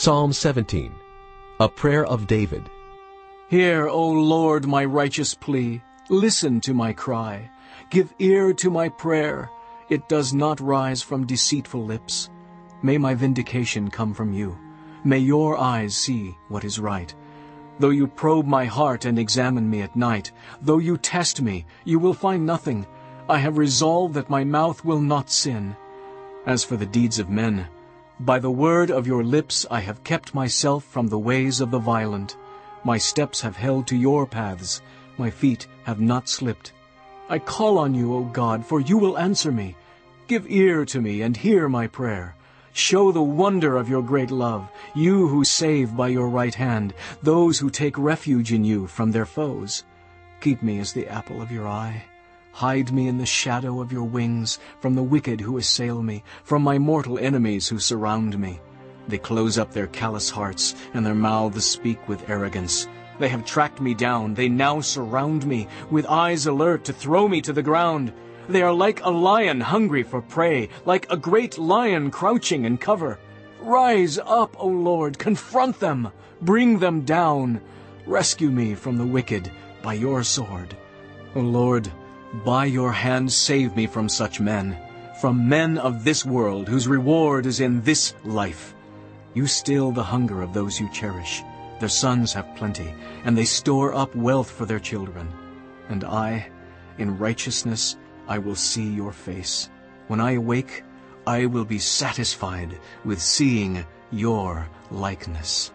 Psalm 17 A Prayer of David Hear, O Lord, my righteous plea. Listen to my cry. Give ear to my prayer. It does not rise from deceitful lips. May my vindication come from you. May your eyes see what is right. Though you probe my heart and examine me at night, though you test me, you will find nothing. I have resolved that my mouth will not sin. As for the deeds of men, by the word of your lips I have kept myself from the ways of the violent. My steps have held to your paths. My feet have not slipped. I call on you, O God, for you will answer me. Give ear to me and hear my prayer. Show the wonder of your great love, you who save by your right hand, those who take refuge in you from their foes. Keep me as the apple of your eye. Hide me in the shadow of your wings from the wicked who assail me, from my mortal enemies who surround me. They close up their callous hearts, and their mouths speak with arrogance. They have tracked me down. They now surround me, with eyes alert to throw me to the ground. They are like a lion hungry for prey, like a great lion crouching in cover. Rise up, O Lord, confront them, bring them down. Rescue me from the wicked by your sword. O Lord, by your hand save me from such men, from men of this world whose reward is in this life. You still the hunger of those you cherish. Their sons have plenty, and they store up wealth for their children. And I, in righteousness, I will see your face. When I awake, I will be satisfied with seeing your likeness.